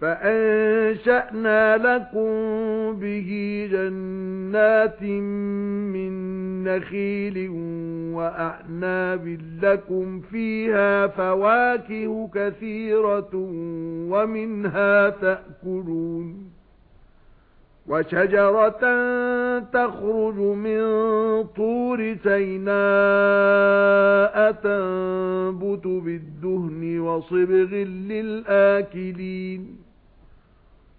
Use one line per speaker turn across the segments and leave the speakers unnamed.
فَأَنشَأْنَا لَكُم بِهِ جَنَّاتٍ مِّن نَّخِيلٍ وَأَعْنَابٍ لَّكُمْ فِيهَا فَوَاكِهُ كَثِيرَةٌ وَمِنْهَا تَأْكُلُونَ وَشَجَرَةً تَخْرُجُ مِن طُورِ سَيْنَاءَ تَنبُتُ بِالدُّهْنِ وَصِبْغٍ لِّلْآكِلِينَ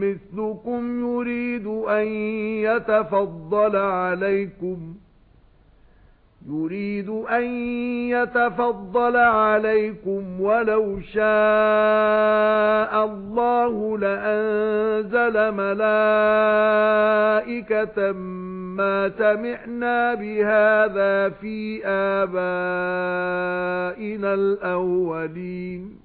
مِثْلُكُمْ يُرِيدُ أَن يَتَفَضَّلَ عَلَيْكُمْ يُرِيدُ أَن يَتَفَضَّلَ عَلَيْكُمْ وَلَوْ شَاءَ اللَّهُ لَأَنزَلَ مَلَائِكَةً مَا سَمِعْنَا بِهَذَا فِي آبَائِنَا الْأَوَّلِينَ.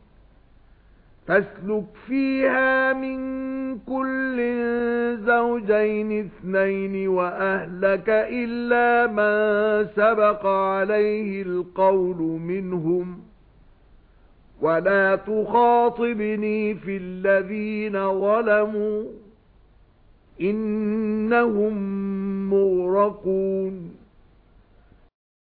فَاسْلُكْ فِيهَا مِنْ كُلٍّ زَوْجَيْنِ اثْنَيْنِ وَأَهْلَكَ إِلَّا مَن سَبَقَ عَلَيْهِ الْقَوْلُ مِنْهُمْ. وَلَا تُخَاطِبْنِي فِي الَّذِينَ ظَلَمُوا إِنَّهُمْ مُغْرَقُونَ.